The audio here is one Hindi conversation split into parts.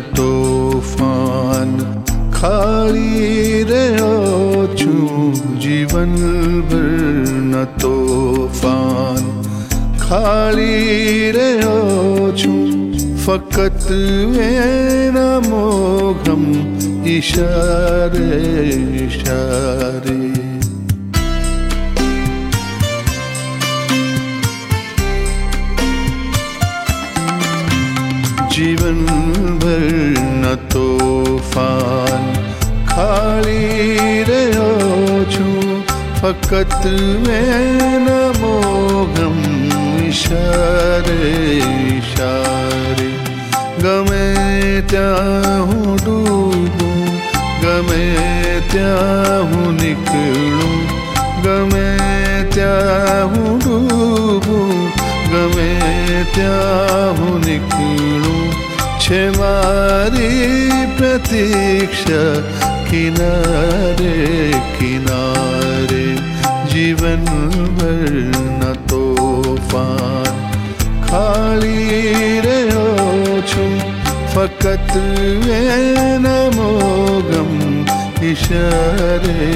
तूफ़ान खाली रहो छू जीवन भर न तूफ़ान खाली रहो छू फकत वेना मोघम इशारे इशारे। जीवन भर न तूफ़ान। खाली रहो छू, फकत में न मोगम इशारे इशारे। गमे त्याहूँ डूबूं, गमे त्याहूँ निकलूं, गमे त्याहूँ डूबूं, गमे त्याहूँ निकलूं। छे मारी प्रतीक्षा किनारे किनारे। जीवन भर न तूफ़ान। खाली रहो छू फकत न मोगम इशारे।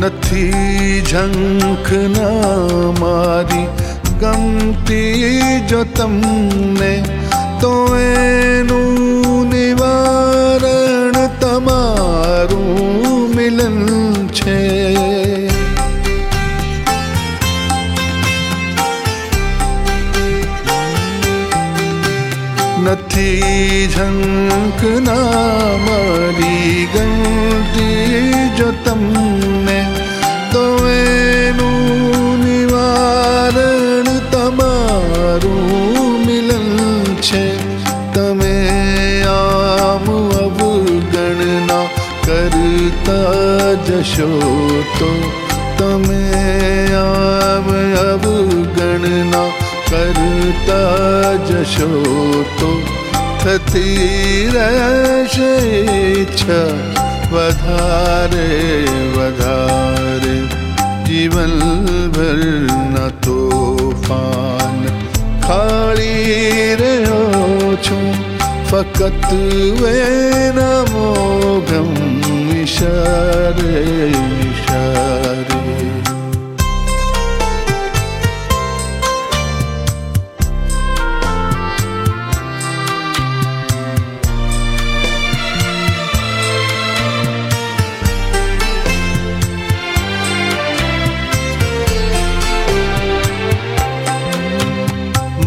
નથી ઝંખના મારી ગમતી જો તમને તો એનું નિવારણ તમારું મિલન છે નથી ઝંખના મારી यशो तो तमे आव अब गणना करता जशो तो जशोतो थतीरशेच्छा वधारे वधारे, जीवन भर न तूफ़ान। खाली रहो छो, फकत वे नमो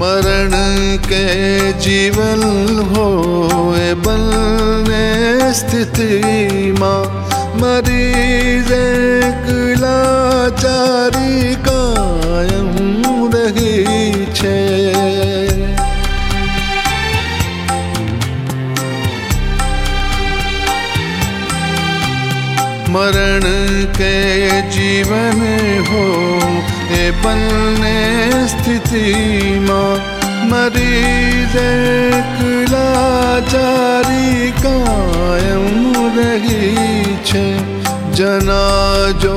मरण के जीवन हो बल स्थिति माँ मरीज लाचारी कायम रही छे। मरण के जीवन हो ए बलने स्थिति माँ। मरीज लाचारी जना जो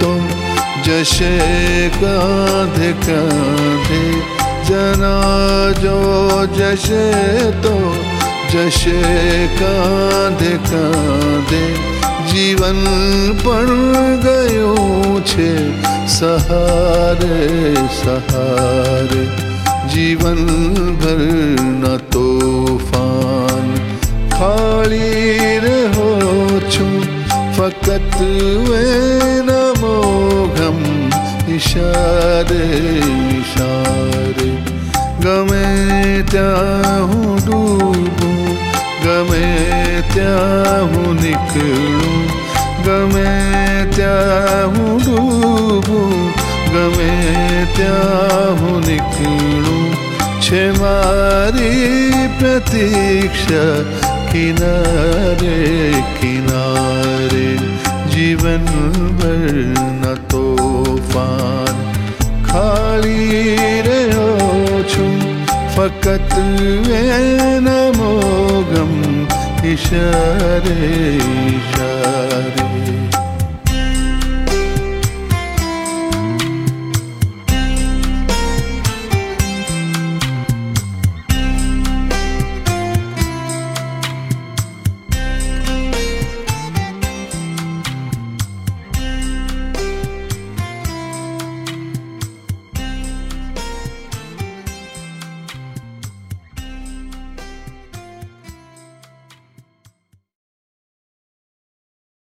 तो जश कांधे कांधे। जना जो जश तो जश कांधे कांधे। जीवन पर गयो छे, सहारे सहारे। जीवन भर न तूफ़ान, खाली तत्वे नमोघम इशारे इशारे गमे त्याहूं डूबूं, गमे त्याहूं निकलूं गमे त्याहूं डूबूं, गमे त्याहूं निकलूं क्षमारी प्रतीक्षा किनारे किनारे जीवन भर न तूफान। खाली रहो छुम फकत नमोगम इशारे इशारे।